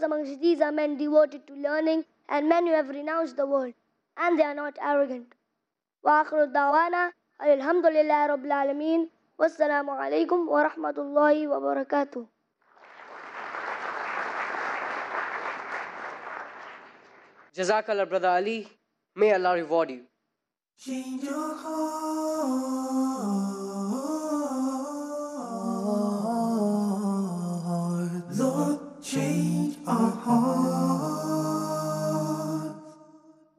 because amongst these are men devoted to learning and men who have renounced the world, and they are not arrogant. وآخر الدعوانا الحمد لله رب العالمين والسلام عليكم ورحمة الله وبركاته Jazakallah, Brother Ali. May Allah reward you. Our hearts.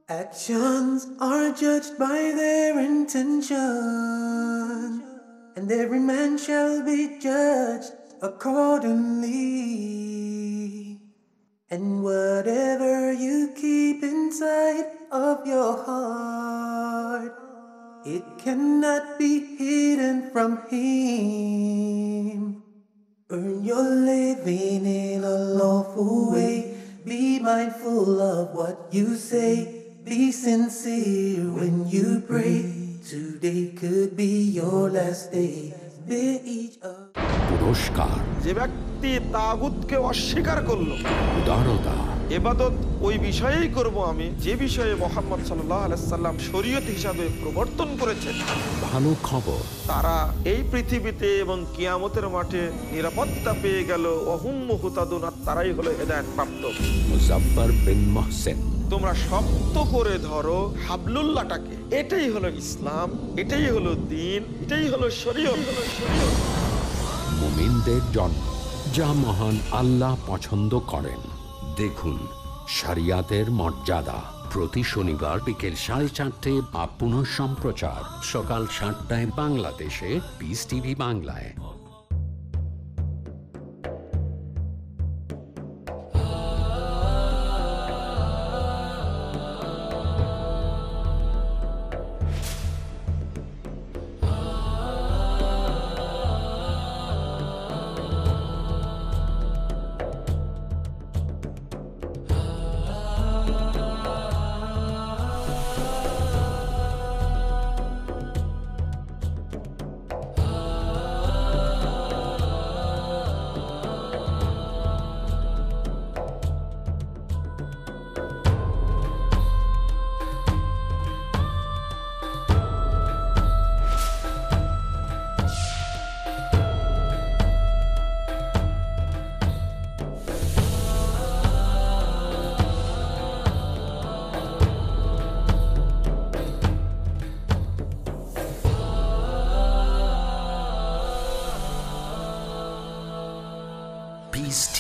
Actions are judged by their intention, and every man shall be judged accordingly. And whatever you keep inside of your heart, it cannot be hidden from Him. Earn your living in a lawful way. Be mindful of what you say. Be sincere when you pray. Today could be your last day. পুরস্কার। যে ব্যক্তি তাগুতকে অস্বীকার করল উদারতা। এবাদত ওই বিষয়েই করব আমি যে বিষয়ে মোহাম্মদ আলাইসাল্লাম শরীয়ত হিসাবে প্রবর্তন করেছেন। ভালো খবর। তারা এই পৃথিবীতে এবং কিয়ামতের মাঠে নিরাপত্তা পেয়ে গেল অহুম হুতাদুন আর তারাই হলো হেদায়ত প্রাপ্ত। মুজাফফর বিন মহসেন। তোমরা শক্ত করে ধরো হাবলুল্লাহটাকে। এটাই হলো ইসলাম, এটাই হলো দিন, এটাই হলো মুমিনদের জন্ম, যা মহান আল্লাহ পছন্দ করেন। দেখুন, শরিয়াতের মর্যাদা। প্রতি শনিবার বিকেল সাড়ে চারটে বা পুনঃ সম্প্রচার সকাল সাতটায় বাংলাদেশে পিস টিভি বাংলায়।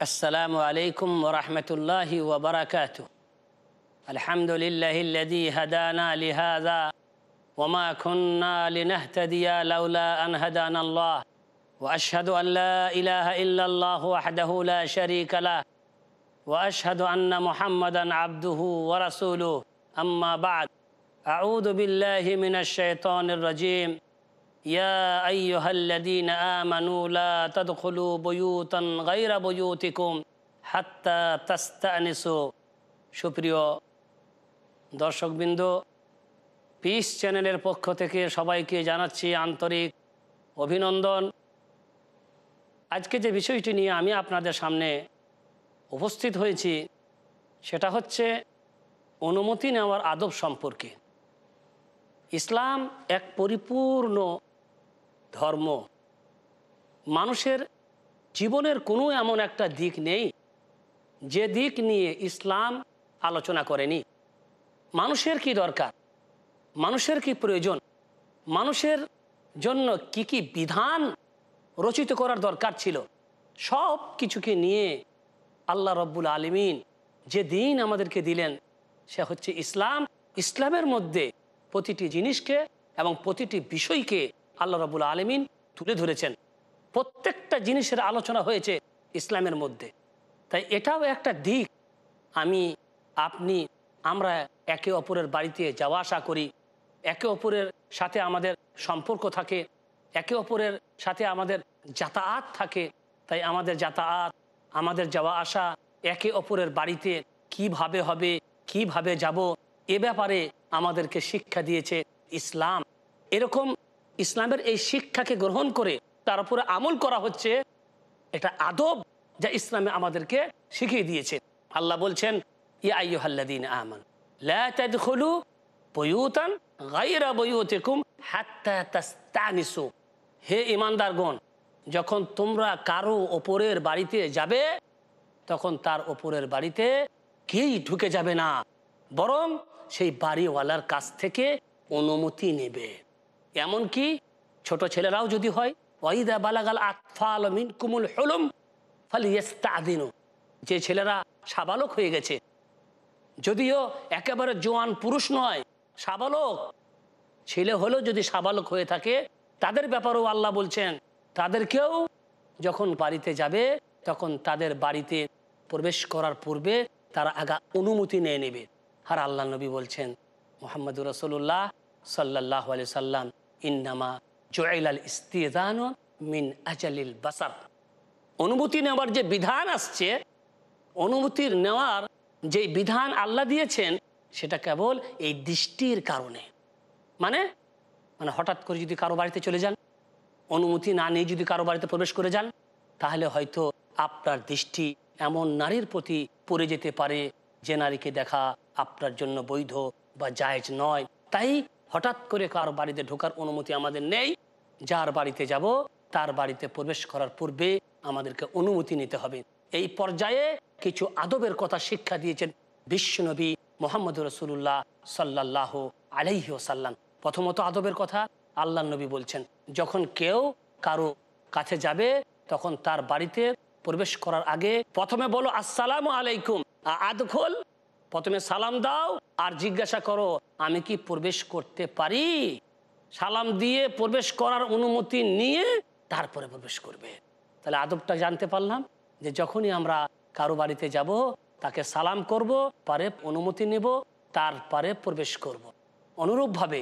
السلام عليكم ورحمة الله وبركاته. الحمد لله الذي هدانا لهذا وما كنا لنهتدي لولا أن هدانا الله. وأشهد أن لا إله إلا الله وحده لا شريك له. وأشهد أن محمدا عبده ورسوله. أما بعد أعوذ بالله من الشيطان الرجيم. يا أيها الذين آمنوا لا تدخلوا بيوتا غير بيوتكم حتى تستأنسوا সুপ্রিয় দর্শকবৃন্দ পিস চ্যানেলের পক্ষ থেকে সবাইকে জানাচ্ছি আন্তরিক অভিনন্দন আজকে যে বিষয়টি নিয়ে আমি আপনাদের সামনে উপস্থিত হয়েছি সেটা হচ্ছে অনুমতি নেওয়ার আদব সম্পর্কে ইসলাম এক পরিপূর্ণ ধর্ম। মানুষের জীবনের কোনো এমন একটা দিক নেই, যে দিক নিয়ে ইসলাম আলোচনা করেনি। মানুষের কি দরকার? মানুষের কি প্রয়োজন? মানুষের জন্য কি কি বিধান রচিত করার দরকার ছিল? সব কিছুকে নিয়ে আল্লাহ রব্বুল আলমিন যে দিন আমাদেরকে দিলেন, সে হচ্ছে ইসলাম। ইসলামের মধ্যে প্রতিটি জিনিসকে এবং প্রতিটি বিষয়কে আল্লাহ রব্বুল আলমিন তুলে ধরেছেন। প্রত্যেকটা জিনিসের আলোচনা হয়েছে ইসলামের মধ্যে। তাই এটাও একটা দিক। আমি, আপনি, আমরা একে অপরের বাড়িতে যাওয়া আসা করি। একে অপরের সাথে আমাদের সম্পর্ক থাকে। একে অপরের সাথে আমাদের যাতায়াত থাকে। তাই আমাদের যাতায়াত, আমাদের যাওয়া আসা, একে অপরের বাড়িতে কীভাবে হবে, কীভাবে যাব, এ ব্যাপারে আমাদেরকে শিক্ষা দিয়েছে ইসলাম। এরকম ইসলামের এই শিক্ষাকে গ্রহণ করে তার উপরে আমল করা হচ্ছে, এটা আদব যা ইসলামে আমাদেরকে শিখিয়ে দিয়েছে। আল্লাহ বলছেন হে ঈমানদারগণ, যখন তোমরা কারও ওপরের বাড়িতে যাবে, তখন তার ওপরের বাড়িতে কেই ঢুকে যাবে না, বরং সেই বাড়িওয়ালার কাছ থেকে অনুমতি নেবে। এমনকি ছোট ছেলেরাও যদি হয় মিন কুমুল যে ছেলেরা সাবালক হয়ে গেছে। যদিও একেবারে জোয়ান পুরুষ নয়, সাবালক। ছেলে হলেও যদি সাবালক হয়ে থাকে, তাদের ব্যাপারেও আল্লাহ বলছেন, তাদেরকেও যখন বাড়িতে যাবে, তখন তাদের বাড়িতে প্রবেশ করার পূর্বে তারা আগা অনুমতি নিয়ে নেবে। আর আল্লাহ নবী বলছেন মোহাম্মদ রসুল্লাহ সাল্লাহ আলি সাল্লাম ইন্নামা জোয়াইল আল ইস্তিদান মিন আজালিল বাসার। অনুমতি নেওয়ার যে বিধান আসছে অনুমতির নেওয়ার যে বিধান আল্লাহ দিয়েছেন, সেটা কেবল এই দৃষ্টির কারণে। মানে মানে হঠাৎ করে যদি কারও বাড়িতে চলে যান, অনুমতি না নিয়ে যদি কারও বাড়িতে প্রবেশ করে যান, তাহলে হয়তো আপনার দৃষ্টি এমন নারীর প্রতি পড়ে যেতে পারে যে নারীকে দেখা আপনার জন্য বৈধ বা জায়েজ নয়। তাই হঠাৎ করে কারও বাড়িতে ঢোকার অনুমতি আমাদের নেই। যার বাড়িতে যাব, তার বাড়িতে প্রবেশ করার পূর্বে আমাদেরকে অনুমতি নিতে হবে। এই পর্যায়ে কিছু আদবের কথা শিক্ষা দিয়েছেন বিশ্বনবী মোহাম্মদ রসুল্লাহ সাল্লাহ আলাইহি সাল্লাম প্রথমত আদবের কথা আল্লাহ নবী বলছেন, যখন কেউ কারও কাছে যাবে, তখন তার বাড়িতে প্রবেশ করার আগে প্রথমে বলো, আসসালাম আলাইকুম। আদখল প্রথমে সালাম দাও আর জিজ্ঞাসা করো, আমি কি প্রবেশ করতে পারি? সালাম দিয়ে প্রবেশ করার অনুমতি নিয়ে তারপরে প্রবেশ করবে। তাহলে আদবটা জানতে পারলাম যে যখনই আমরা কারও বাড়িতে যাব, তাকে সালাম করব, পারে অনুমতি নেব, তারপরে প্রবেশ করব। অনুরূপভাবে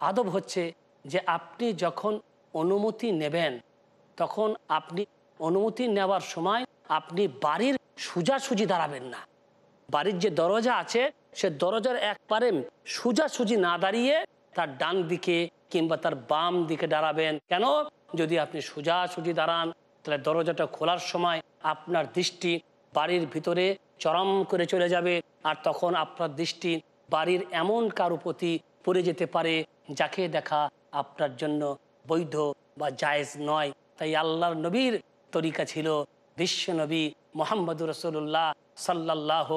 আদব হচ্ছে যে আপনি যখন অনুমতি নেবেন, তখন আপনি অনুমতি নেওয়ার সময় আপনি বাড়ির সোজাসুজি দাঁড়াবেন না। বাড়ির যে দরজা আছে, সে দরজার একবারে সোজাসুজি না দাঁড়িয়ে তার ডান দিকে কিংবা তার বাম দিকে দাঁড়াবেন। কেন? যদি আপনি সোজাসুজি দাঁড়ান, তাহলে দরজাটা খোলার সময় আপনার দৃষ্টি বাড়ির ভিতরে চরম করে চলে যাবে আর তখন আপনার দৃষ্টি বাড়ির এমন কারও প্রতি পড়ে যেতে পারে যাকে দেখা আপনার জন্য বৈধ বা জায়েজ নয়। তাই আল্লাহর নবীর তরিকা ছিল বিশ্ব নবী মোহাম্মদ রসুল্লাহ সাল্লাহ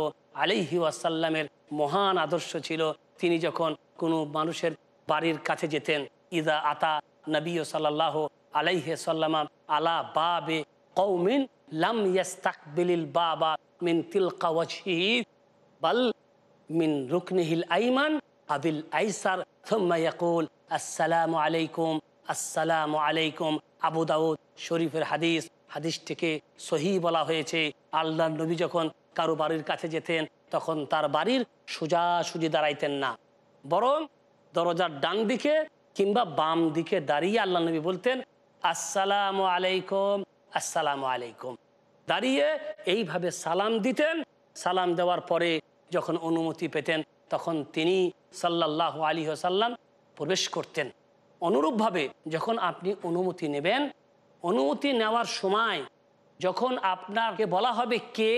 আলিহি ওয়াসাল্লামের মহান আদর্শ ছিল, তিনি যখন কোনো মানুষের বাড়ির কাছে যেতেন ইদা আতা নবী সাল্লাহ আলাইহে সাল্লামা আলা বাবে কৌমিন লাম ইয়াস্তাকবিলিল বাবা মিন তিলকা ওয়াজহিহি, বাল মিন রুকনিহিল আইমান আবিল আইসার থুম্মা ইয়াকুল, আসসালামু আলাইকুম আসসালামু আলাইকুম। আবু দাউদ শরীফের হাদিস, হাদিসটিকে সহি বলা হয়েছে। আল্লাহ নবী যখন কারও বাড়ির কাছে যেতেন, তখন তার বাড়ির সোজাসুজি দাঁড়াইতেন না। বরং দরজার ডান দিকে কিংবা বাম দিকে দাঁড়িয়ে আল্লাহ নবী বলতেন, আসসালামু আলাইকুম, আসসালাম আলাইকুম। দাঁড়িয়ে এইভাবে সালাম দিতেন। সালাম দেওয়ার পরে যখন অনুমতি পেতেন, তখন তিনি সাল্লাহ আলী সাল্লাম প্রবেশ করতেন। অনুরূপভাবে যখন আপনি অনুমতি নেবেন, অনুমতি নেওয়ার সময় যখন আপনাকে বলা হবে কে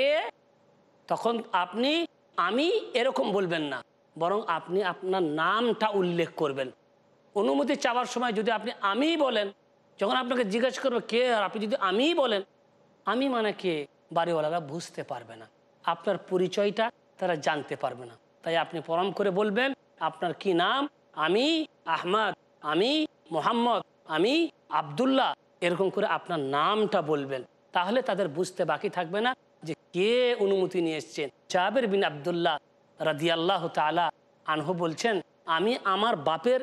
তখন আপনি, আমি এরকম বলবেন না। বরং আপনি আপনার নামটা উল্লেখ করবেন। অনুমতি চাওয়ার সময় যদি আপনি আমি বলেন, যখন আপনাকে জিজ্ঞাসা করবে কে আর আপনি যদি আমিই বলেন, আমি মানে কে? বাড়িওয়ালারা বুঝতে পারবে না। আপনার পরিচয়টা তারা জানতে পারবে না। তাই আপনি পরম করে বলবেন, আপনার কি নাম? আমি আহমদ, আমি মোহাম্মদ, আমি আবদুল্লাহ, এরকম করে আপনার নামটা বলবেন। তাহলে তাদের বুঝতে বাকি থাকবে না। কে অনুমতি নিয়ে এসছেন? জাবের বিন আবদুল্লাহ রাদিয়াল্লাহ তালা আনহু বলছেন, আমি আমার বাপের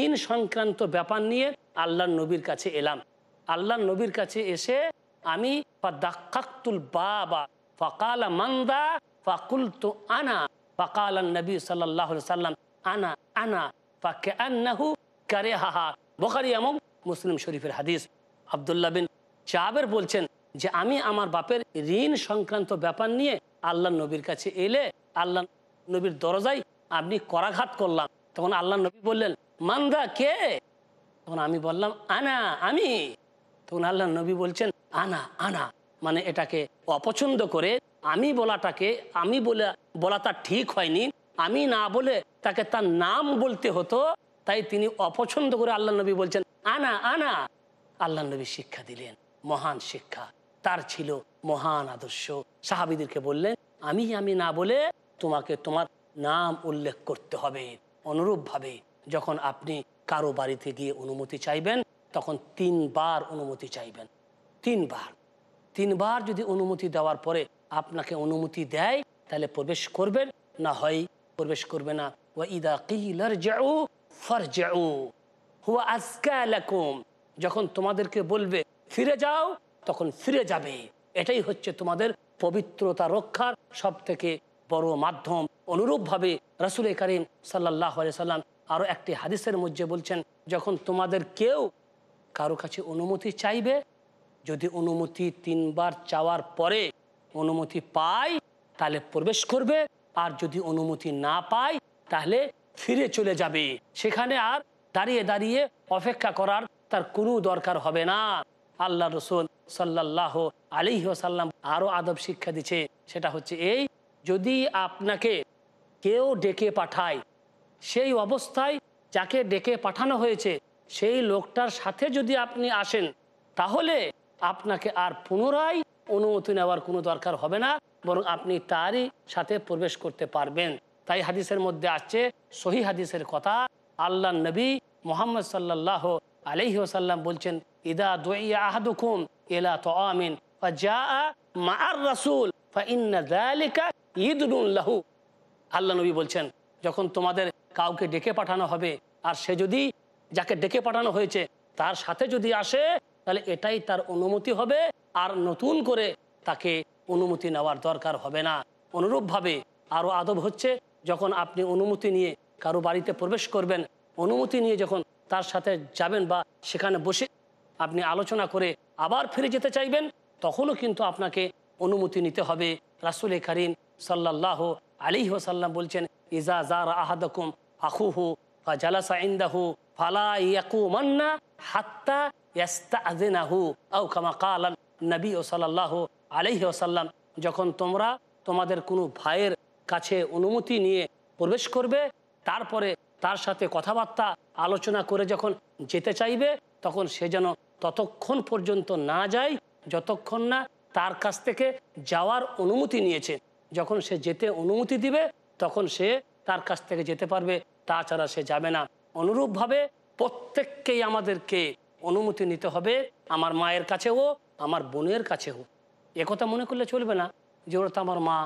ঋণ সংক্রান্ত ব্যাপার নিয়ে আল্লাহ নবীর কাছে এলাম। আল্লাহ নবীর কাছে এসে আমি বাবা, ফকালা মান্দা ফাকুল তো আনা, ফকাল নবী সাল্লাহ সাল্লাম আনা আনা ফাকে আন্নাহু কারে হাহা বখারি এবং মুসলিম শরীফের হাদিস। আবদুল্লাহ বিন চাবের বলছেন যে আমি আমার বাপের ঋণ সংক্রান্ত ব্যাপার নিয়ে আল্লাহ নবীর কাছে এলে আল্লাহ নবীর দরজায় আপনি করাঘাত করলাম। তখন আল্লাহ নবী বললেন, মান্দা কে? তখন আমি বললাম, আনা, আমি। তখন আল্লাহ নবী বলছেন, আনা আনা। মানে এটাকে অপছন্দ করে আমি বলাটাকে, আমি বলে বলাটা ঠিক হয়নি। আমি না বলে তাকে তার নাম বলতে হতো, তাই তিনি অপছন্দ করে আল্লাহ নবী বলছেন, আনা আনা। আল্লাহ নবী শিক্ষা দিলেন, মহান শিক্ষা। তার ছিল মহান আদর্শ। সাহাবিদেরকে বললেন, আমি আমি না বলে তোমাকে তোমার নাম উল্লেখ করতে হবে। অনুরূপভাবে যখন আপনি কারও বাড়িতে গিয়ে অনুমতি চাইবেন, তখন তিনবার অনুমতি চাইবেন। তিনবার। তিনবার যদি অনুমতি দেওয়ার পরে আপনাকে অনুমতি দেয়, তাহলে প্রবেশ করবেন। না হয় প্রবেশ করবে না। ও ইদা কিলার যাও যখন তোমাদেরকে বলবে, ফিরে যাও তখন ফিরে যাবে। এটাই হচ্ছে তোমাদের পবিত্রতা রক্ষার সব থেকে বড় মাধ্যম। অনুরূপভাবে রাসুল করিম সাল্লাহ সাল্লাম আরও একটি হাদিসের মধ্যে বলছেন, যখন তোমাদের কেউ কারও কাছে অনুমতি চাইবে, যদি অনুমতি তিনবার চাওয়ার পরে অনুমতি পায়, তাহলে প্রবেশ করবে। আর যদি অনুমতি না পায়, তাহলে ফিরে চলে যাবে। সেখানে আর দাঁড়িয়ে দাঁড়িয়ে অপেক্ষা করার তার কোনো দরকার হবে না। আল্লাহ রসুল সাল্লাহ আলী সাল্লাম আরও আদব শিক্ষা দিচ্ছে। সেটা হচ্ছে এই, যদি আপনাকে কেউ ডেকে পাঠায়, সেই অবস্থায় যাকে ডেকে পাঠানো হয়েছে, সেই লোকটার সাথে যদি আপনি আসেন, তাহলে আপনাকে আর পুনরায় অনুমতি নেওয়ার কোনো দরকার হবে না, বরং আপনি তারই সাথে প্রবেশ করতে পারবেন। তাই হাদিসের মধ্যে আসছে, সহি হাদিসের কথা আল্লাহ নবী মোহাম্মদ সাল্লাহ আলহি ওসাল্লাম বলছেন, ইদা দোয়া আহাদুকুম লাহু। আল্লাহ নবী বলছেন, যখন তোমাদের কাউকে ডেকে পাঠানো হবে, আর সে যদি যাকে ডেকে পাঠানো হয়েছে, তার সাথে যদি আসে, তাহলে এটাই তার অনুমতি হবে, আর নতুন করে তাকে অনুমতি নেওয়ার দরকার হবে না। অনুরূপভাবে আরও আদব হচ্ছে, যখন আপনি অনুমতি নিয়ে কারও বাড়িতে প্রবেশ করবেন, অনুমতি নিয়ে যখন তার সাথে যাবেন বা সেখানে বসে আপনি আলোচনা করে আবার ফিরে যেতে চাইবেন, তখনও কিন্তু আপনাকে অনুমতি নিতে হবে। রাসুল করিম সাল্লাহ আলী সাল্লাম বলছেন ইজা জার আহাদকুম আখুহু জালাসা ইন্দাহু ফালা ইয়াকু মান্না হাত্তা নবী ও সাল্লাহ আলাইহি ওসাল্লাম যখন তোমরা তোমাদের কোনো ভাইয়ের কাছে অনুমতি নিয়ে প্রবেশ করবে, তারপরে তার সাথে কথাবার্তা, আলোচনা করে যখন যেতে চাইবে, তখন সে যেন ততক্ষণ পর্যন্ত না যায়, যতক্ষণ না তার কাছ থেকে যাওয়ার অনুমতি নিয়েছে। যখন সে যেতে অনুমতি দিবে, তখন সে তার কাছ থেকে যেতে পারবে, তাছাড়া সে যাবে না। অনুরূপভাবে প্রত্যেককেই আমাদেরকে অনুমতি নিতে হবে, আমার মায়ের কাছেও, আমার বোনের কাছেও। একথা মনে করলে চলবে না যে ওরা তো আমার মা,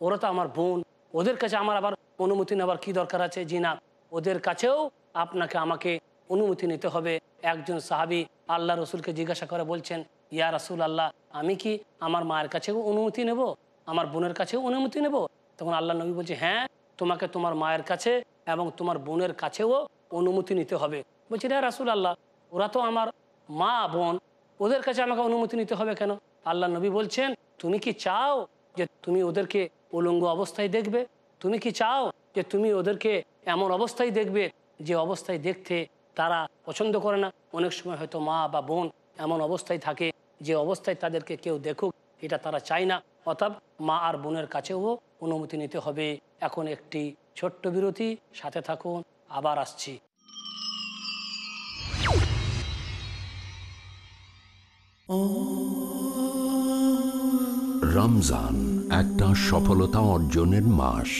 ওরা তো আমার বোন, ওদের কাছে আমার আবার অনুমতি নেওয়ার কি দরকার আছে? জি না। ওদের কাছেও আপনাকে, আমাকে অনুমতি নিতে হবে। একজন সাহাবি আল্লাহ রসুলকে জিজ্ঞাসা করে বলছেন, ইয়া রাসুল আল্লাহ আমি কি আমার মায়ের কাছেও অনুমতি নেব? আমার বোনের কাছেও অনুমতি নেব? তখন আল্লাহ নবী বলছে হ্যাঁ তোমাকে তোমার মায়ের কাছে এবং তোমার বোনের কাছেও অনুমতি নিতে হবে। বলছি হ্যাঁ রাসুল আল্লাহ ওরা তো আমার মা, বোন, ওদের কাছে আমাকে অনুমতি নিতে হবে কেন? আল্লাহ নবী বলছেন, তুমি কি চাও যে তুমি ওদেরকে উলঙ্গ অবস্থায় দেখবে? তুমি কি চাও যে তুমি ওদেরকে এমন অবস্থায় দেখবে যে অবস্থায় দেখতে তারা পছন্দ করে না। অনেক সময় হয়তো মা বা বোন এমন অবস্থায় থাকে যে অবস্থায় তাদেরকে কেউ দেখুক এটা তারা চায় না। অর্থাৎ মা আর বোনের কাছেও অনুমতি নিতে হবে। এখন একটি ছোট্ট বিরতি সাথে থাকুন আবার আসছি। রমজান একটা সফলতা অর্জনের মাস।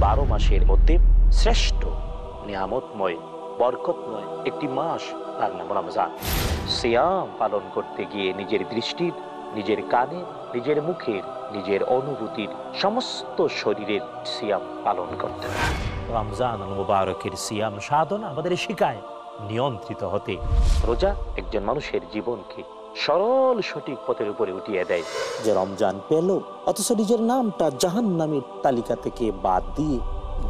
বারো মাসের মধ্যে শ্রেষ্ঠ নিয়ামতময়, বরকতময় একটি মাস তার নাম রমজান। সিয়াম পালন করতে গিয়ে নিজের দৃষ্টির, নিজের কানে, নিজের মুখের, নিজের অনুভূতির সমস্ত শরীরের সিয়াম পালন করতে রমজান মুবারকের সিয়াম সাধন আমাদের শেখায় নিয়ন্ত্রিত হতে। রোজা একজন মানুষের জীবনকে সরল সঠিক পথের উপরে উঠিয়ে দেয়। যে রমজান পেল, অথচ নিজের নামটা জাহান নামের তালিকা থেকে বাদ দিয়ে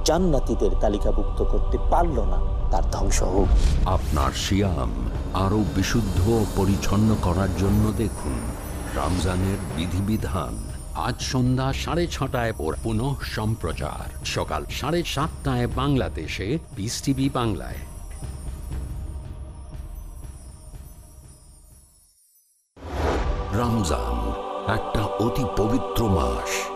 জান্নাতীদের তালিকাভুক্ত করতে পারল না তার ধ্বংস হোক আপনার সিয়াম আরও বিশুদ্ধ পরিচ্ছন্ন করার জন্য দেখুন, রমজানের বিধিবিধান আজ সন্ধ্যা সাড়ে ছটায় ওর পুনঃ সম্প্রচার। সকাল সাড়ে সাতটায় বাংলাদেশে পিস টিভি বাংলায়। রমজান একটা অতি পবিত্র মাস।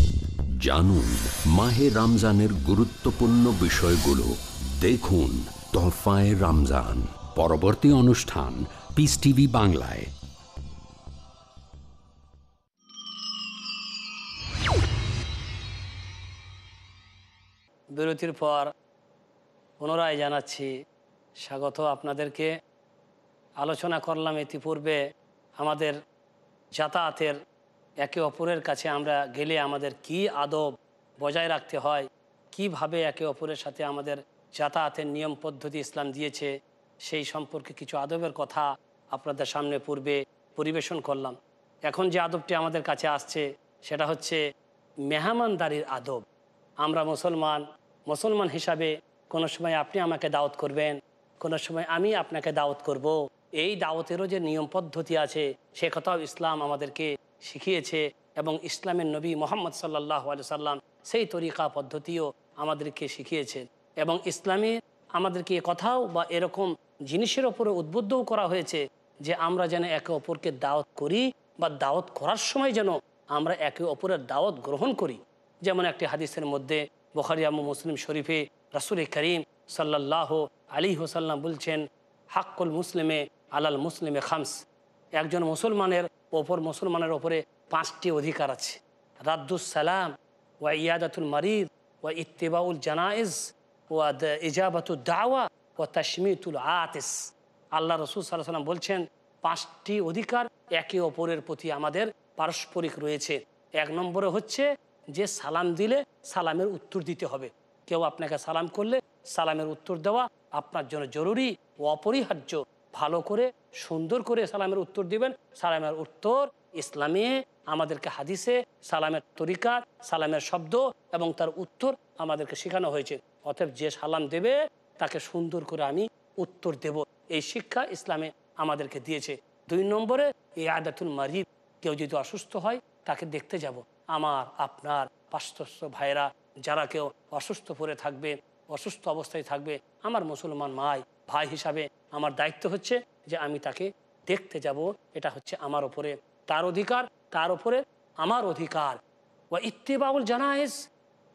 জানুন মাহে রমজানের গুরুত্বপূর্ণ বিষয়গুলো। দেখুন তোহফায় রমজান। পরবর্তী অনুষ্ঠান পিস টিভি বাংলায়। বিরতির পর পুনরায় জানাচ্ছি স্বাগত আপনাদেরকে। আলোচনা করলাম ইতিপূর্বে আমাদের যাতায়াতের একে অপরের কাছে আমরা গেলে আমাদের কি আদব বজায় রাখতে হয়? কীভাবে একে অপরের সাথে আমাদের যাতায়াতের নিয়ম পদ্ধতি ইসলাম দিয়েছে? সেই সম্পর্কে কিছু আদবের কথা আপনাদের সামনে পূর্বে পরিবেশন করলাম। এখন যে আদবটি আমাদের কাছে আসছে, সেটা হচ্ছে মেহমানদারির আদব। আমরা মুসলমান মুসলমান হিসাবে কোনো সময় আপনি আমাকে দাওয়াত করবেন, কোনো সময় আমি আপনাকে দাওয়াত করব। এই দাওয়াতেরও যে নিয়ম পদ্ধতি আছে, সে কথাও ইসলাম আমাদেরকে শিখিয়েছে এবং ইসলামের নবী মোহাম্মদ সাল্লাহ আলি সাল্লাম সেই তরিকা পদ্ধতিও আমাদেরকে শিখিয়েছেন এবং ইসলামে আমাদেরকে কথাও বা এরকম জিনিসের ওপরে উদ্বুদ্ধও করা হয়েছে যে আমরা যেন একে অপরকে দাওয়াত করি বা দাওয়াত করার সময় যেন আমরা একে অপরের দাওয়াত গ্রহণ করি। যেমন একটি হাদিসের মধ্যে বখারিয়ামু মুসলিম শরীফে রাসুল করিম সাল্লাহ আলী হোসাল্লাম বলছেন, হাক্কুল মুসলিমে আলাল মুসলিমে খামস। একজন মুসলমানের ওপর মুসলমানের ওপরে পাঁচটি অধিকার আছে। রাদ্দুস সালাম, ওয়া ইয়াদাতুল মারিদ, ওয়া ইত্তেবাউল জানাইজ ওয়া ইজাবাতুল দাওয়া ও তাসমিতুল আতিস। আল্লাহ রসুল সাল্লাহ সাল্লাম বলছেন, পাঁচটি অধিকার একে অপরের প্রতি আমাদের পারস্পরিক রয়েছে। এক নম্বরে হচ্ছে যে সালাম দিলে সালামের উত্তর দিতে হবে। কেউ আপনাকে সালাম করলে সালামের উত্তর দেওয়া আপনার জন্য জরুরি ও অপরিহার্য। ভালো করে, সুন্দর করে সালামের উত্তর দিবেন। সালামের উত্তর ইসলামে, আমাদেরকে হাদিসে, সালামের তরিকা, সালামের শব্দ এবং তার উত্তর আমাদেরকে শেখানো হয়েছে। অতএব যে সালাম দেবে, তাকে সুন্দর করে আমি উত্তর দেব। এই শিক্ষা ইসলামে আমাদেরকে দিয়েছে। দুই নম্বরে, এই আদাতুল মারিব কেউ যদি অসুস্থ হয়, তাকে দেখতে যাব। আমার, আপনার পাশ্চস্য ভাইরা যারা কেউ অসুস্থ পড়ে থাকবে, অসুস্থ অবস্থায় থাকবে, আমার মুসলমান মাই ভাই হিসাবে আমার দায়িত্ব হচ্ছে যে আমি তাকে দেখতে যাব। এটা হচ্ছে আমার ওপরে তার অধিকার, তার ওপরে আমার অধিকার। ও ইত্তেবাউল জানায়েস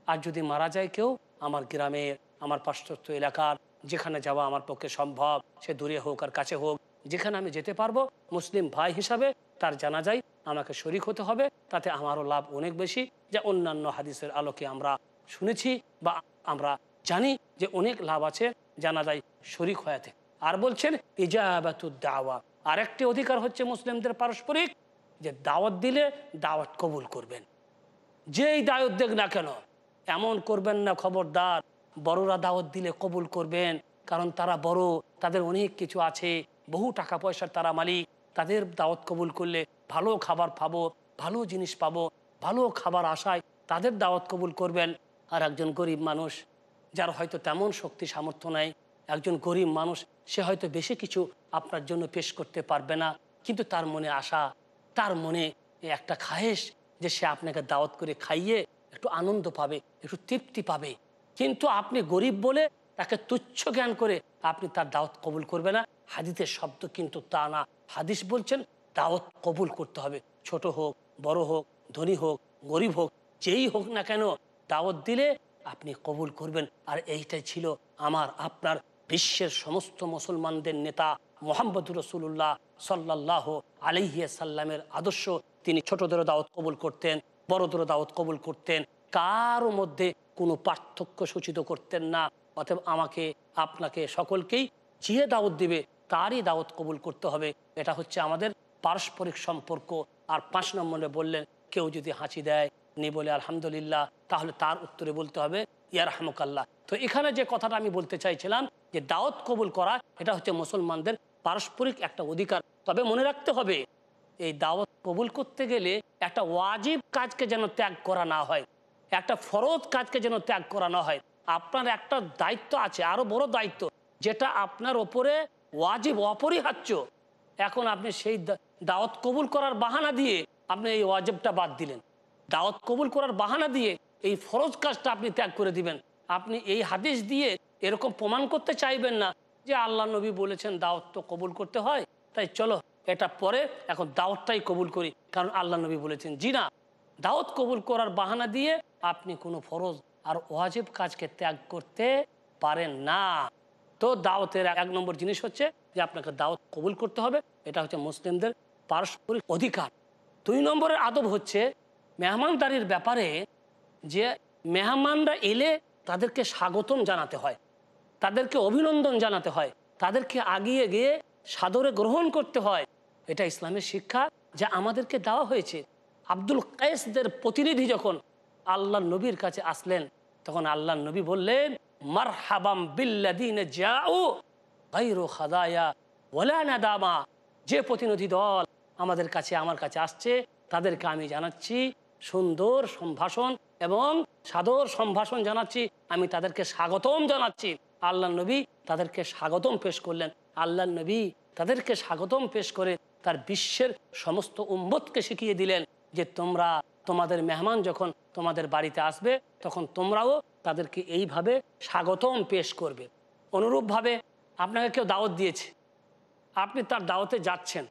আর যদি মারা যায় কেউ, আমার গ্রামের আমার পার্শ্বস্থ এলাকার, যেখানে যাওয়া আমার পক্ষে সম্ভব, সে দূরে হোক আর কাছে হোক, যেখানে আমি যেতে পারব, মুসলিম ভাই হিসাবে তার জানা যায় আমাকে শরিক হতে হবে। তাতে আমারও লাভ অনেক বেশি। যা অন্যান্য হাদিসের আলোকে আমরা শুনেছি বা আমরা জানি যে অনেক লাভ আছে জানা যায় শরিক হয়াতে আর বলছেন ইজাবাতুদ দাওয়া। আরেকটি অধিকার হচ্ছে মুসলিমদের পারস্পরিক, যে দাওয়াত দিলে দাওয়াত কবুল করবেন। যেই দাওয়াত দেখ না কেন, এমন করবেন না খবরদার। বড়রা দাওয়াত দিলে কবুল করবেন, কারণ তারা বড়, তাদের অনেক কিছু আছে, বহু টাকা পয়সার তারা মালিক। তাদের দাওয়াত কবুল করলে ভালো খাবার পাবো, ভালো জিনিস পাবো, ভালো খাবার আশায় তাদের দাওয়াত কবুল করবেন। আর একজন গরিব মানুষ, যার হয়তো তেমন শক্তি সামর্থ্য নাই, একজন গরিব মানুষ সে হয়তো বেশি কিছু আপনার জন্য পেশ করতে পারবে না, কিন্তু তার মনে আশা, তার মনে একটা খায়েশ যে সে আপনাকে দাওয়াত করে খাইয়ে একটু আনন্দ পাবে, একটু তৃপ্তি পাবে। কিন্তু আপনি গরিব বলে তাকে তুচ্ছ জ্ঞান করে আপনি তার দাওয়াত কবুল করবে না। হাদিসের শব্দ কিন্তু তা না। হাদিস বলছেন, দাওয়াত কবুল করতে হবে। ছোট হোক, বড় হোক, ধনী হোক, গরিব হোক, যেই হোক না কেন, দাওয়াত দিলে আপনি কবুল করবেন। আর এইটাই ছিল আমার, আপনার বিশ্বের সমস্ত মুসলমানদের নেতা মোহাম্মদ রসুল্লাহ সাল্লাহ আলিহিয়া সাল্লামের আদর্শ তিনি ছোটদেরও দাওয়াত কবুল করতেন বড়দেরও দাওয়াত কবুল করতেন, কারও মধ্যে কোনো পার্থক্য সূচিত করতেন না। অতএব আমাকে, আপনাকে সকলকেই যে দাওয়াত দিবে তারই দাওয়াত কবুল করতে হবে। এটা হচ্ছে আমাদের পারস্পরিক সম্পর্ক। আর পাঁচ নম্বরে বললেন, কেউ যদি হাঁচি দেয় নি বলে আলহামদুলিল্লাহ, তাহলে তার উত্তরে বলতে হবে ইয়ার হামকাল্লাহ তো এখানে যে কথাটা আমি বলতে চাইছিলাম যে দাওয়াত কবুল করা, এটা হচ্ছে মুসলমানদের পারস্পরিক একটা অধিকার। তবে মনে রাখতে হবে, এই দাওয়াত কবুল করতে গেলে একটা ওয়াজিব কাজকে যেন ত্যাগ করা না হয়, একটা ফরজ কাজকে যেন ত্যাগ করা না হয়। আপনার একটা দায়িত্ব আছে, আরও বড় দায়িত্ব, যেটা আপনার ওপরে ওয়াজিব, অপরিহার্য। এখন আপনি সেই দাওয়াত কবুল করার বাহানা দিয়ে আপনি এই ওয়াজিবটা বাদ দিলেন। দাওয়াত কবুল করার বাহানা দিয়ে এই ফরজ কাজটা আপনি ত্যাগ করে দিবেন। আপনি এই হাদিস দিয়ে এরকম প্রমাণ করতে চাইবেন না যে আল্লাহ নবী বলেছেন দাওয়াত তো কবুল করতে হয়। তাই চলো, এটা পরে এখন দাওয়াতটাই কবুল করি। কারণ আল্লাহ নবী বলেছেন, জি না, দাওয়াত কবুল করার বাহানা দিয়ে আপনি কোনো ফরজ আর ওয়াজিব কাজকে ত্যাগ করতে পারেন না। তো দাওয়াতের এক নম্বর জিনিস হচ্ছে যে আপনাকে দাওয়াত কবুল করতে হবে। এটা হচ্ছে মুসলিমদের পারস্পরিক অধিকার। দুই নম্বরের আদব হচ্ছে মেহমানদারির ব্যাপারে যে মেহমানরা এলে তাদেরকে স্বাগতম জানাতে হয়। তাদেরকে অভিনন্দন জানাতে হয়। তাদেরকে আগিয়ে গিয়ে সাদরে গ্রহণ করতে হয়। এটা ইসলামের শিক্ষা যা আমাদেরকে দেওয়া হয়েছে। আব্দুল কায়েসদের প্রতিনিধি যখন আল্লাহ নবীর কাছে আসলেন, তখন আল্লাহ নবী বললেন মার হাবাম বিল্লাদিন নাদামা। যে প্রতিনিধি দল আমাদের কাছে, আমার কাছে আসছে, তাদেরকে আমি জানাচ্ছি সুন্দর সম্ভাষণ এবং সাদর সম্ভাষণ জানাচ্ছি। আমি তাদেরকে স্বাগতম জানাচ্ছি। আল্লাহ নবী তাদেরকে স্বাগতম পেশ করলেন। আল্লাহ নবী তাদেরকে স্বাগতম পেশ করে তার বিশ্বের সমস্ত উম্মতকে শিখিয়ে দিলেন যে তোমরা তোমাদের মেহমান যখন তোমাদের বাড়িতে আসবে, তখন তোমরাও তাদেরকে এইভাবে স্বাগতম পেশ করবে। অনুরূপভাবে আপনাকে কেউ দাওয়াত দিয়েছে, আপনি তার দাওয়াতে যাচ্ছেন।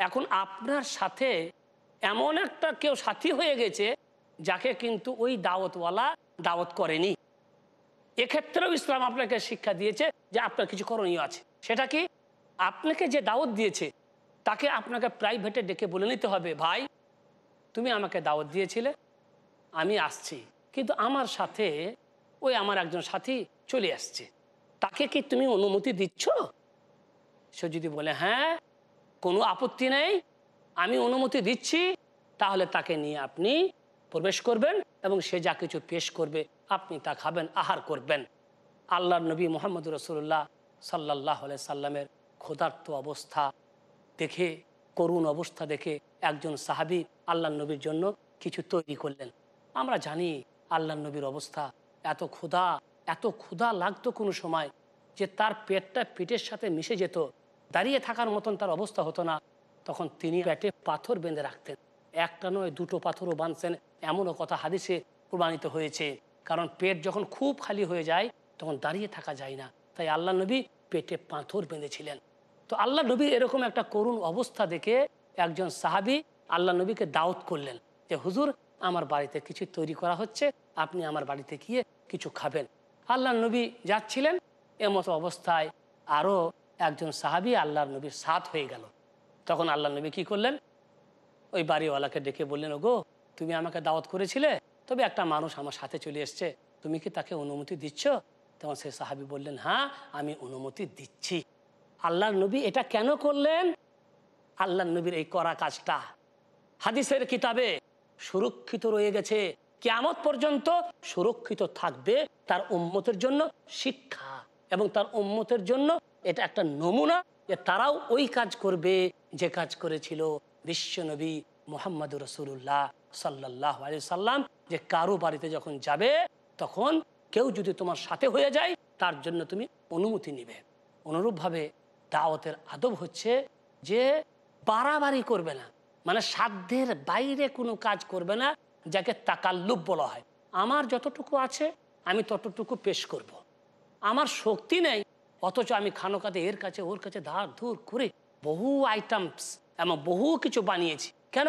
এখন আপনার সাথে এমন একটা কেউ সাথী হয়ে গেছে যাকে কিন্তু ওই দাওয়াতওয়ালা দাওয়াত করেনি। এক্ষেত্রেও ইসলাম আপনাকে শিক্ষা দিয়েছে যে আপনার কিছু করণীয় আছে। সেটা কি? আপনাকে যে দাওয়াত দিয়েছে, তাকে আপনাকে প্রাইভেটে ডেকে বলে নিতে হবে, ভাই, তুমি আমাকে দাওয়াত দিয়েছিলে, আমি আসছি। কিন্তু আমার সাথে ওই আমার একজন সাথী চলে আসছে। তাকে কি তুমি অনুমতি দিচ্ছ? সে যদি বলে হ্যাঁ কোনো আপত্তি নেই, আমি অনুমতি দিচ্ছি, তাহলে তাকে নিয়ে আপনি প্রবেশ করবেন এবং সে যা কিছু পেশ করবে আপনি তা খাবেন, আহার করবেন। আল্লাহ নবী মোহাম্মদ রসুল্লাহ সাল্লাহ সাল্লামের ক্ষুধার্ত অবস্থা দেখে, করুণ অবস্থা দেখে একজন সাহাবি আল্লাহ নবীর জন্য কিছু তৈরি করলেন। আমরা জানি আল্লাহ নবীর অবস্থা এত ক্ষুধা এত ক্ষুধা লাগতো কোনো সময় যে তার পেটটা পেটের সাথে মিশে যেত, দাঁড়িয়ে থাকার মতন তার অবস্থা হতো না। তখন তিনি পেটে পাথর বেঁধে রাখতেন। একটা নয়, দুটো পাথরও বাঁধছেন, এমনও কথা হাদিসে প্রমাণিত হয়েছে। কারণ পেট যখন খুব খালি হয়ে যায়, তখন দাঁড়িয়ে থাকা যায় না। তাই আল্লাহ নবী পেটে পাথর বেঁধেছিলেন। তো আল্লাহ নবীর এরকম একটা করুণ অবস্থা দেখে একজন সাহাবি আল্লাহ নবীকে দাওয়াত করলেন যে, হুজুর, আমার বাড়িতে কিছু তৈরি করা হচ্ছে, আপনি আমার বাড়িতে গিয়ে কিছু খাবেন। আল্লাহ নবী যাচ্ছিলেন, এমতো অবস্থায় আরও একজন সাহাবি আল্লাহর নবীর সাথ হয়ে গেল। তখন আল্লাহ নবী কি করলেন? ওই বাড়িওয়ালাকে ডেকে বললেন, ওগো, তুমি আমাকে দাওয়াত করেছিলে? তবে একটা মানুষ আমার সাথে চলে এসছে, তুমি কি তাকে অনুমতি দিচ্ছ? তখন সে সাহাবি বললেন হ্যাঁ আমি অনুমতি দিচ্ছি। আল্লাহর নবী এটা কেন করলেন? আল্লাহ নবীর এই করা কাজটা হাদিসের কিতাবে সুরক্ষিত রয়ে গেছে। কেমত পর্যন্ত সুরক্ষিত থাকবে তার উম্মতের জন্য শিক্ষা এবং তার উম্মতের জন্য এটা একটা নমুনা যে তারাও ওই কাজ করবে, যে কাজ করেছিল বিশ্বনবী মোহাম্মদ রসুল্লাহ সাল্লাহ আলি সাল্লাম যে কারও বাড়িতে যখন যাবে, তখন কেউ যদি তোমার সাথে হয়ে যায়, তার জন্য তুমি অনুমতি নিবে। অনুরূপভাবে দাওয়াতের আদব হচ্ছে যে বাড়াবাড়ি করবে না। মানে সাধ্যের বাইরে কোনো কাজ করবে না, যাকে তাকাল্লুপ বলা হয়। আমার যতটুকু আছে, আমি ততটুকু পেশ করব। আমার শক্তি নেই, অথচ আমি খানোকাতে এর কাছে, ওর কাছে ধার ধুর করে বহু আইটেমস এবং বহু কিছু বানিয়েছি। কেন?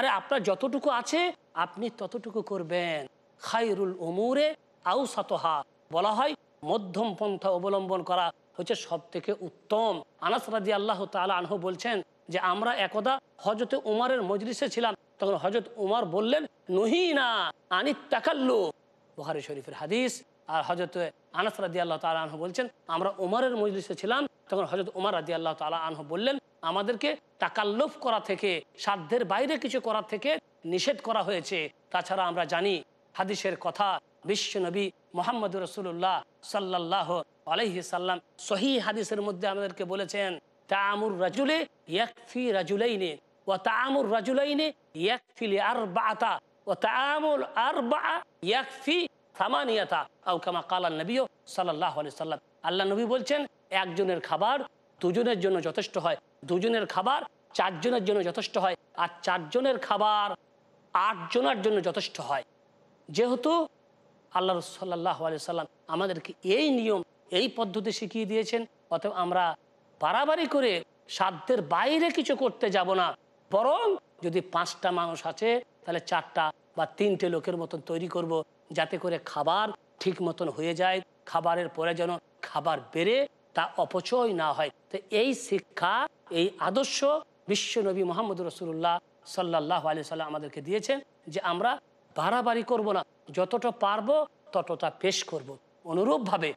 আরে আপনার যতটুকু আছে, আপনি ততটুকু করবেন। খাইরুল উমুরে আউ সাতহা বলা হয়, মধ্যম পন্থা অবলম্বন করা হচ্ছে সব থেকে উত্তম। আনাস রাজি আল্লাহ তালা আনহু বলছেন যে, আমরা একদা হজরত উমারের মজলিসে ছিলাম, তখন হজরত উমার বললেন নহি না আনি তাকাল্লু বুহারি শরীফের হাদিস। আর হজরত আনাস রাদি আল্লাহ তালা আনহু বলছেন, আমরা উমারের মজলিসে ছিলাম, তখন হজরত উমার রাদি আল্লাহ তালা আনহু বললেন আমাদেরকে তাকাল্লুফ করা থেকে, সাধ্যের বাইরে কিছু করার থেকে নিষেধ করা হয়েছে। তাছাড়া আমরা জানি, হাদিসের কথা বিশ্ব নবী মোহাম্মদ রসুল্লাহ সাল্লাহ আলহি সাল্লাম সহি হাদিসের মধ্যে আমাদেরকে বলেছেন তামুর রাজুলে ইয়াকফি রাজুলাইনে ও তামুর রাজুলাইনে ইয়াকফিলি আর বাতা ও তামুল আর বা ইয়াকফি থামানিয়াতা আউ কামা কালান নবীও সাল্লাহ আলি সাল্লাম। আল্লাহ নবী বলছেন, একজনের খাবার দুজনের জন্য যথেষ্ট হয়। দুজনের খাবার চারজনের জন্য যথেষ্ট হয় আর চারজনের খাবার আটজনের জন্য যথেষ্ট হয়। যেহেতু আল্লাহ সাল্লাহ আলি সাল্লাম আমাদেরকে এই নিয়ম, এই পদ্ধতি শিখিয়ে দিয়েছেন, অতএব আমরা বাড়াবাড়ি করে সাধ্যের বাইরে কিছু করতে যাব না। বরং যদি পাঁচটা মানুষ আছে, তাহলে চারটা বা তিনটে লোকের মতন তৈরি করব, যাতে করে খাবার ঠিক মতন হয়ে যায়, খাবারের পরে যেন খাবার বেড়ে তা অপচয় না হয়। তো এই শিক্ষা, এই আদর্শ বিশ্বনবী মোহাম্মদ রসুল্লাহ সাল্লাহ আলি সাল্লাম আমাদেরকে দিয়েছেন যে আমরা বাড়াবাড়ি করব না। যতটা পারব ততটা পেশ করব। অনুরূপভাবে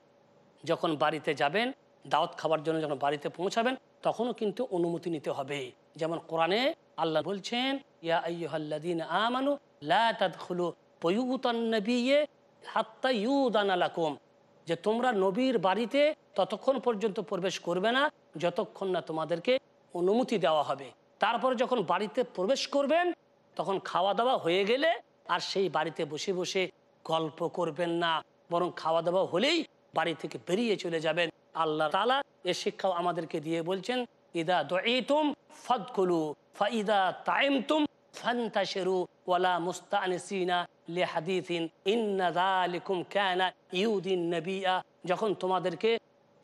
যখন বাড়িতে যাবেন, দাওয়াত খাবার জন্য যখন বাড়িতে পৌঁছাবেন, তখনও কিন্তু অনুমতি নিতে হবে। যেমন কোরআনে আল্লাহ বলছেন, ইয়া লাকুম। যে তোমরা নবীর বাড়িতে ততক্ষণ পর্যন্ত প্রবেশ করবে না, যতক্ষণ না তোমাদেরকে অনুমতি দেওয়া হবে। তারপরে যখন বাড়িতে প্রবেশ করবেন, তখন খাওয়া দাওয়া হয়ে গেলে আর সেই বাড়িতে বসে বসে গল্প করবেন না, বরং খাওয়া দাওয়া হলেই বাড়ি থেকে বেরিয়ে চলে যাবেন। আল্লাহ তালা এ শিক্ষাও আমাদেরকে দিয়ে বলছেন, ইদা দইতুম ফদকুলু, ফাইদা তাইমতুম ফান্তাশিরু ওয়ালা মুস্তানিসিনা যালিকুম কানা ইউদিন নবিয়া যখন তোমাদেরকে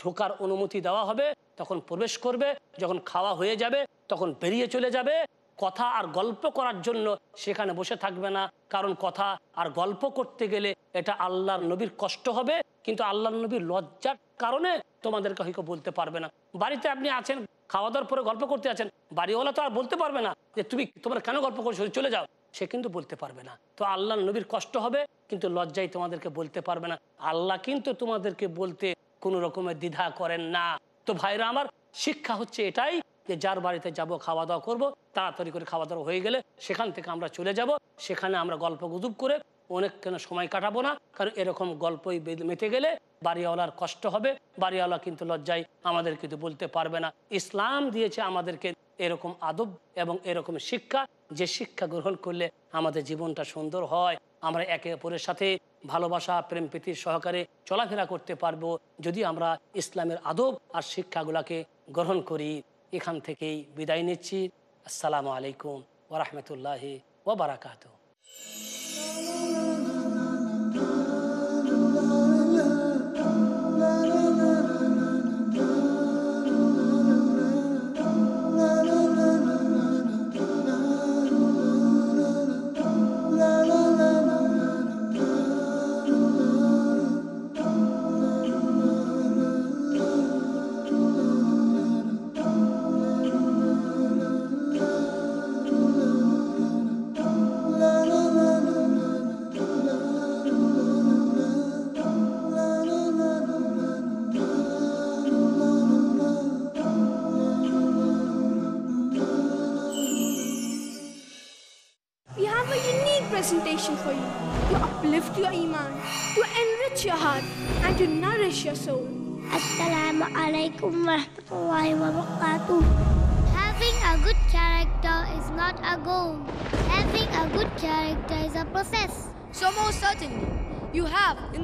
ঢোকার অনুমতি দেওয়া হবে, তখন প্রবেশ করবে, যখন খাওয়া হয়ে যাবে, তখন বেরিয়ে চলে যাবে। কথা আর গল্প করার জন্য সেখানে বসে থাকবে না, কারণ কথা আর গল্প করতে গেলে এটা আল্লাহর নবীর কষ্ট হবে, কিন্তু আল্লাহর নবীর লজ্জার কারণে তোমাদেরকে হয়তো বলতে পারবে না। বাড়িতে আপনি আছেন খাওয়া দাওয়ার পরে গল্প করতে আছেন, বাড়িওয়ালা তো আর বলতে পারবে না যে তুমি তোমরা কেন গল্প করছ চলে যাও। সে কিন্তু বলতে পারবে না। তো আল্লাহ নবীর কষ্ট হবে, কিন্তু লজ্জাই তোমাদেরকে বলতে পারবে না। আল্লাহ কিন্তু তোমাদেরকে বলতে কোনো রকমের দ্বিধা করেন না। তো ভাইরা আমার, শিক্ষা হচ্ছে এটাই যে যার বাড়িতে যাব খাওয়া দাওয়া করব, তাড়াতাড়ি করে খাওয়া দাওয়া হয়ে গেলে সেখান থেকে আমরা চলে যাব, সেখানে আমরা গল্প গুজব করে অনেক কেন সময় কাটাবো না, কারণ এরকম গল্পই মেতে গেলে বাড়িওয়ালার কষ্ট হবে, বাড়িওয়ালা কিন্তু লজ্জায় আমাদের কিন্তু বলতে পারবে না। ইসলাম দিয়েছে আমাদেরকে এরকম আদব এবং এরকম শিক্ষা, যে শিক্ষা গ্রহণ করলে আমাদের জীবনটা সুন্দর হয়। আমরা একে অপরের সাথে ভালোবাসা, প্রেম প্রীতির সহকারে চলাফেরা করতে পারব যদি আমরা ইসলামের আদব আর শিক্ষাগুলাকে গ্রহণ করি। এখান থেকেই বিদায় নিচ্ছি। আসসালামু আলাইকুম ওরহমতুল্লাহি ওবরাকাত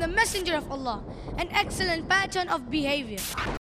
the Messenger of Allah an excellent pattern of behavior.